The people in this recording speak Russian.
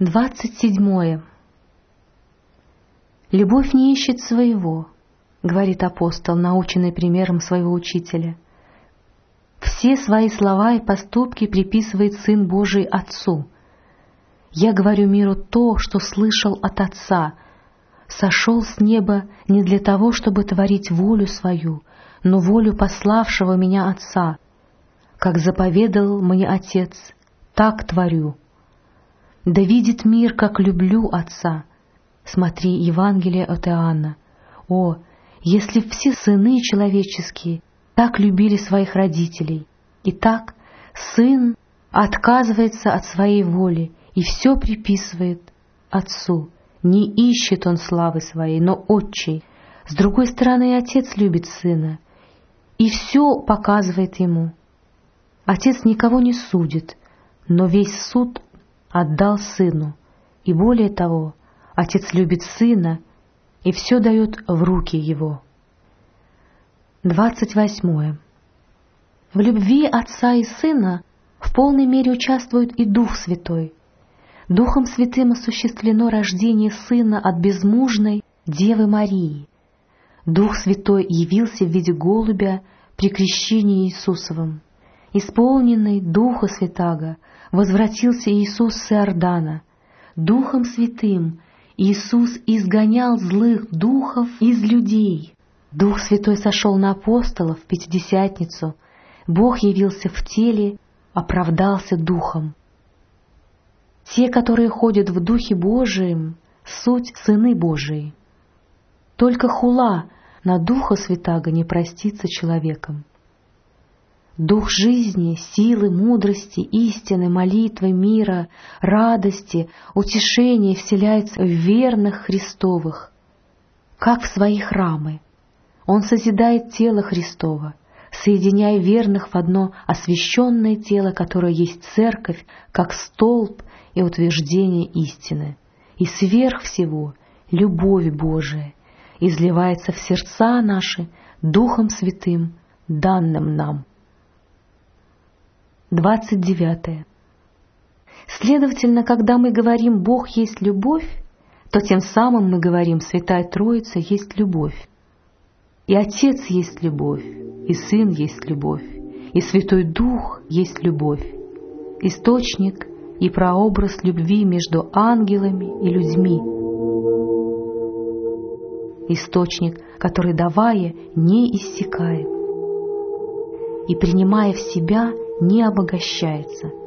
Двадцать седьмое. «Любовь не ищет своего», — говорит апостол, наученный примером своего учителя. «Все свои слова и поступки приписывает Сын Божий Отцу. Я говорю миру то, что слышал от Отца, сошел с неба не для того, чтобы творить волю свою, но волю пославшего меня Отца. Как заповедал мне Отец, так творю. Да видит мир, как люблю Отца. Смотри Евангелие от Иоанна. О, если все сыны человеческие так любили своих родителей, и так сын отказывается от своей воли и все приписывает Отцу, не ищет он славы своей, но отчей. С другой стороны, и отец любит сына, и все показывает ему. Отец никого не судит, но весь суд отдал сыну. И более того, отец любит сына и все дает в руки его. Двадцать восьмое. В любви отца и сына в полной мере участвует и Дух Святой — Духом Святым осуществлено рождение Сына от безмужной Девы Марии. Дух Святой явился в виде голубя при крещении Иисусовом. Исполненный Духа Святаго возвратился Иисус с Иордана. Духом Святым Иисус изгонял злых духов из людей. Дух Святой сошел на апостолов в Пятидесятницу. Бог явился в теле, оправдался Духом. Те, которые ходят в Духе Божием, суть сыны Божии. Только хула на Духа Святаго не простится человеком. Дух жизни, силы, мудрости, истины, молитвы, мира, радости, утешения вселяется в верных Христовых, как в свои храмы. Он созидает тело Христово, соединяя верных в одно освященное тело, которое есть церковь, как столб и утверждение истины. И сверх всего любовь Божия изливается в сердца наши Духом Святым, данным нам. 29. Следовательно, когда мы говорим «Бог есть любовь», то тем самым мы говорим «Святая Троица есть любовь». И Отец есть любовь, и Сын есть любовь, и Святой Дух есть любовь, источник и прообраз любви между ангелами и людьми. Источник, который, давая, не иссякает и, принимая в себя, не обогащается –